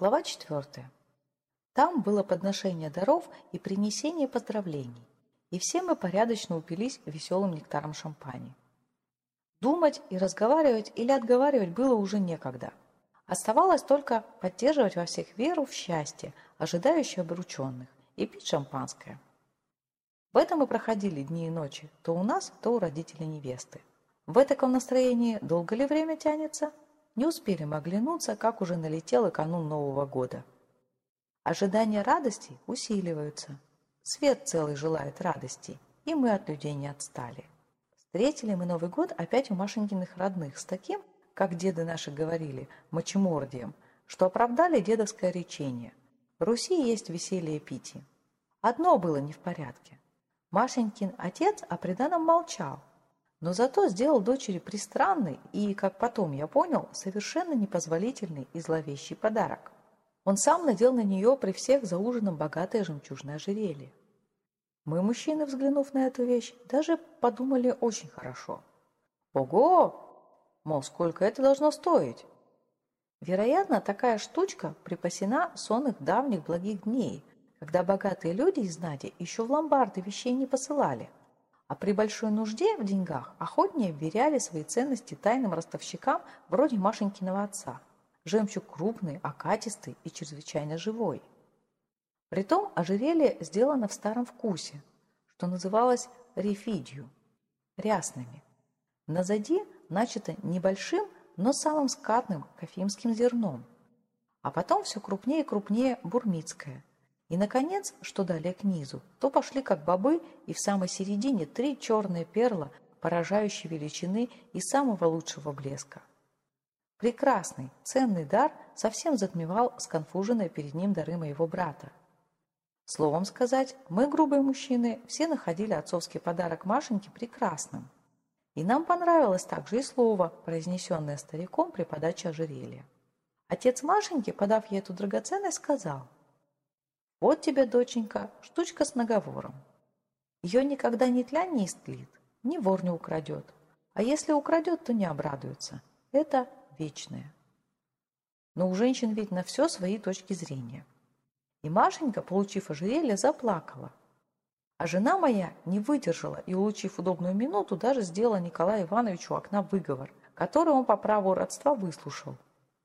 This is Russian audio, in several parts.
Глава 4. Там было подношение даров и принесение поздравлений, и все мы порядочно упились веселым нектаром шампани. Думать и разговаривать или отговаривать было уже некогда. Оставалось только поддерживать во всех веру в счастье, ожидающее обрученных, и пить шампанское. В этом и проходили дни и ночи, то у нас, то у родителей невесты. В таком настроении долго ли время тянется – не успели мы оглянуться, как уже налетел и канун Нового года. Ожидания радости усиливаются. Свет целый желает радости, и мы от людей не отстали. Встретили мы Новый год опять у Машенькиных родных с таким, как деды наши говорили, мочемордием, что оправдали дедовское речение. В Руси есть веселье пити. Одно было не в порядке. Машенькин отец о преданном молчал, но зато сделал дочери пристранный и, как потом я понял, совершенно непозволительный и зловещий подарок. Он сам надел на нее при всех за ужином богатое жемчужное ожерелье. Мы, мужчины, взглянув на эту вещь, даже подумали очень хорошо. Ого! Мол, сколько это должно стоить? Вероятно, такая штучка припасена сон их давних благих дней, когда богатые люди из знати еще в ломбарды вещей не посылали – а при большой нужде в деньгах охотнее вверяли свои ценности тайным ростовщикам вроде Машенькиного отца. Жемчуг крупный, окатистый и чрезвычайно живой. Притом ожерелье сделано в старом вкусе, что называлось рефидью, рясными. Назади начато небольшим, но самым скатным кофимским зерном, а потом все крупнее и крупнее бурмицкое, и, наконец, что далее к низу, то пошли как бобы, и в самой середине три черные перла, поражающие величины и самого лучшего блеска. Прекрасный, ценный дар совсем затмевал сконфуженные перед ним дары моего брата. Словом сказать, мы, грубые мужчины, все находили отцовский подарок Машеньке прекрасным. И нам понравилось также и слово, произнесенное стариком при подаче ожерелья. Отец Машеньки, подав ей эту драгоценность, сказал – вот тебе, доченька, штучка с наговором. Ее никогда ни тля не истлит, ни вор не украдет. А если украдет, то не обрадуется. Это вечное. Но у женщин ведь на все свои точки зрения. И Машенька, получив ожерелье, заплакала. А жена моя не выдержала и, улучив удобную минуту, даже сделала Николаю Ивановичу окна выговор, который он по праву родства выслушал.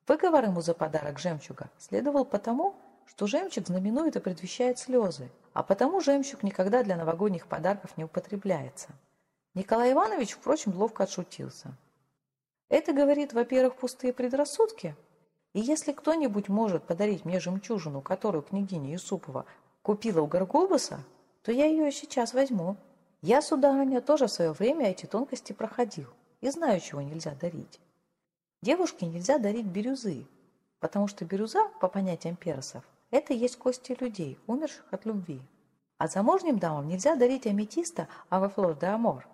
Выговор ему за подарок жемчуга следовал потому, что жемчуг знаменует и предвещает слезы, а потому жемчуг никогда для новогодних подарков не употребляется. Николай Иванович, впрочем, ловко отшутился. Это говорит, во-первых, пустые предрассудки, и если кто-нибудь может подарить мне жемчужину, которую княгиня Юсупова купила у Горгобуса, то я ее сейчас возьму. Я, сударыня, тоже в свое время эти тонкости проходил и знаю, чего нельзя дарить. Девушке нельзя дарить бирюзы, потому что бирюза, по понятиям персов, это есть кости людей, умерших от любви. А замужним дамам нельзя дарить аметиста авефлор де амор.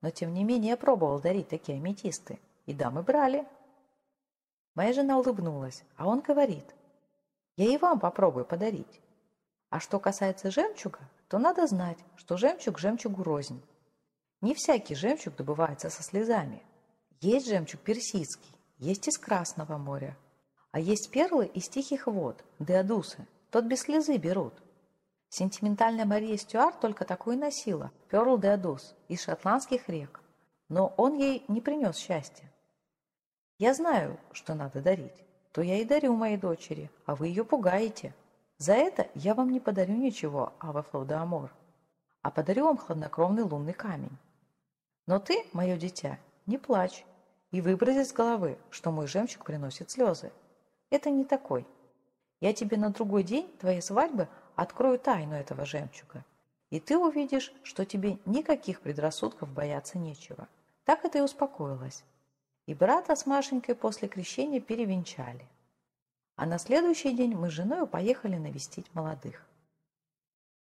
Но тем не менее я пробовал дарить такие аметисты, и дамы брали. Моя жена улыбнулась, а он говорит, я и вам попробую подарить. А что касается жемчуга, то надо знать, что жемчуг жемчугу рознь. Не всякий жемчуг добывается со слезами. Есть жемчуг персидский, есть из Красного моря, а есть перлы из тихих вод, деодусы. Тот без слезы берут. Сентиментальная Мария Стюарт только такой носила, перл деодус, из шотландских рек. Но он ей не принес счастья. Я знаю, что надо дарить. То я и дарю моей дочери, а вы ее пугаете. За это я вам не подарю ничего, Авафло де Амор, а подарю вам хладнокровный лунный камень. Но ты, мое дитя, не плачь и выброси из головы, что мой жемчуг приносит слезы. Это не такой. Я тебе на другой день твоей свадьбы открою тайну этого жемчуга. И ты увидишь, что тебе никаких предрассудков бояться нечего. Так это и успокоилась. И брата с Машенькой после крещения перевенчали. А на следующий день мы с женой поехали навестить молодых.